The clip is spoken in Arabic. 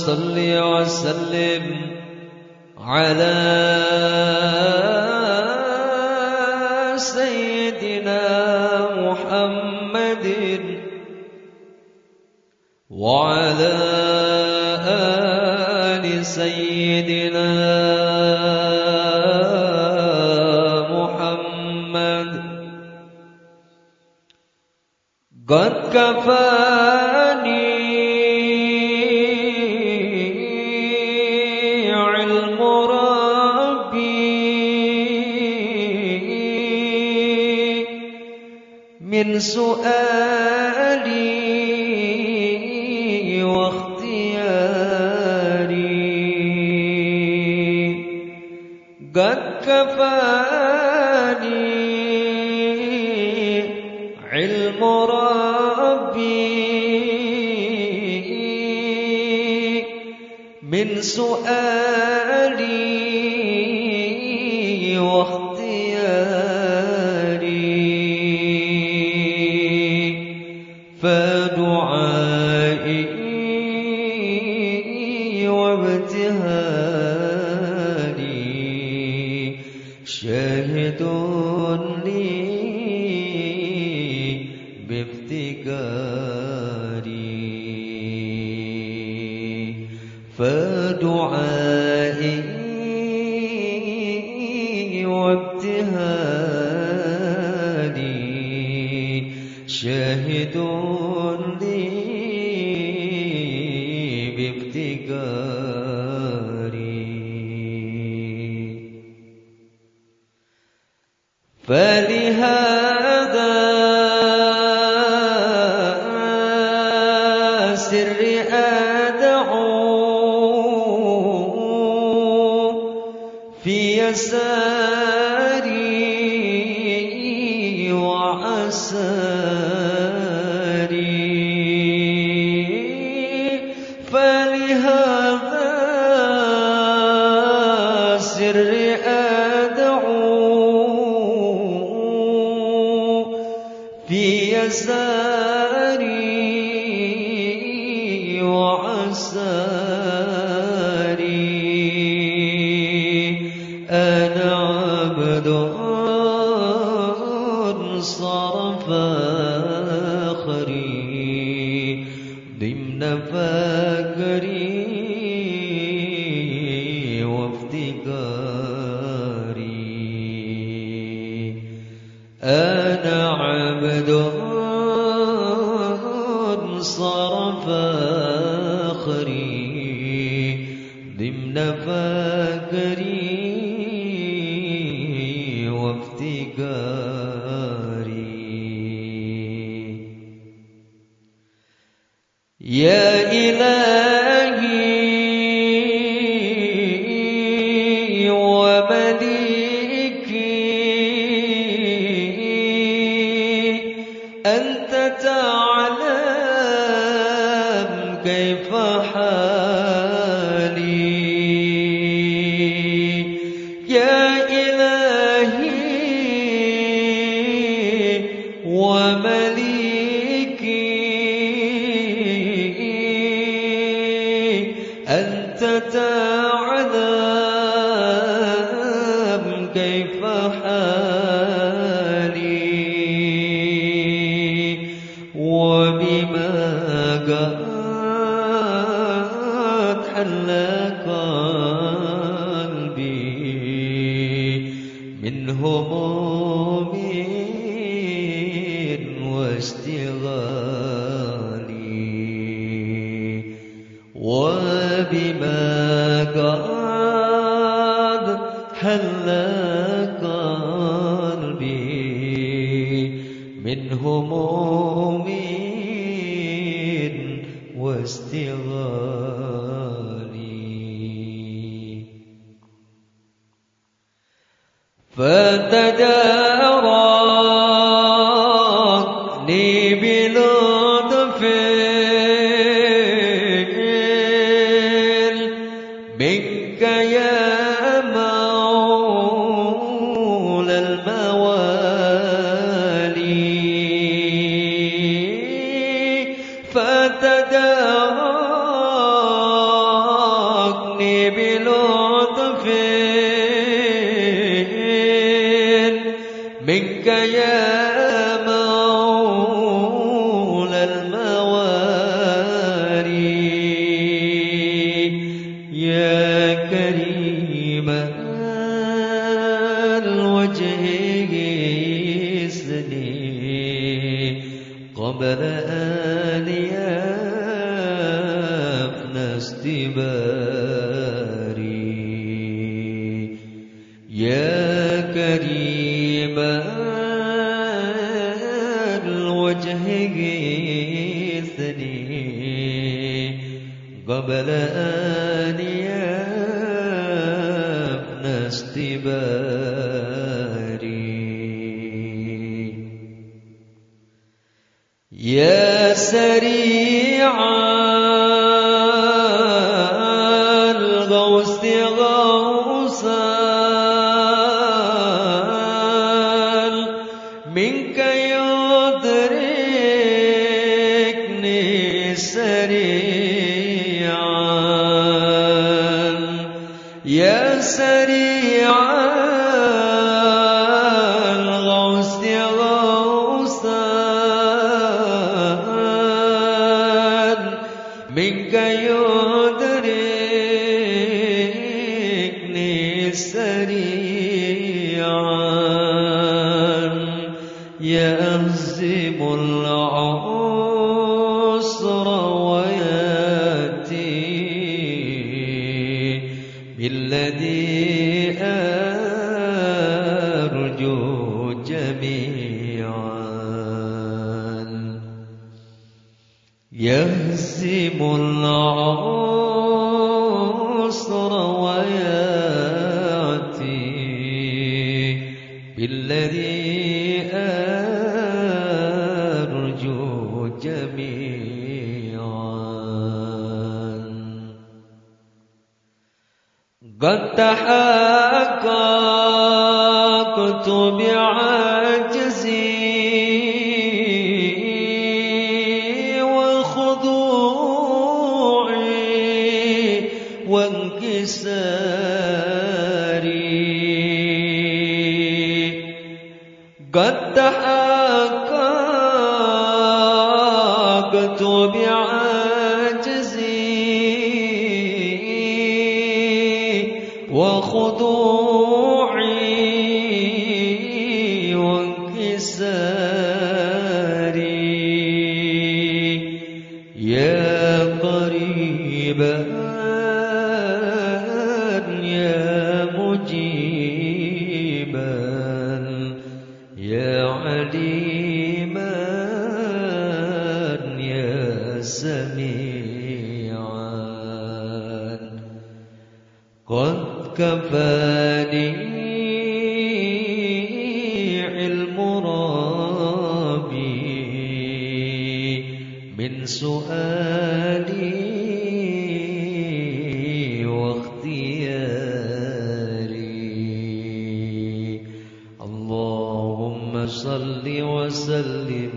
صل وسلم على سيدنا محمد وعلى آل سيدنا محمد. قد كفاني من سؤالي واختياري. قد كفاني علم ربي من سؤالي. شاهد لي بافتقاري. فدعائي وابتهالي شاهد لي وافتقاري أنا عبد صرف آخري ضمن كيف حالي؟ وبما قد حل قلبي من هموم واشتغالي. وبما قد حل قلبي من هموم استباري يا كريم الوجه قبل أن استباري. يدركني سريعا. يا سريع سريعا يهزم العسر ويأتي بالذي أرجو جميعا يهزم العسر أرجو جميعا. قد تحققت بعجزي سميعا قد كفاني علم ربي من سؤالي واختياري. اللهم صل وسلم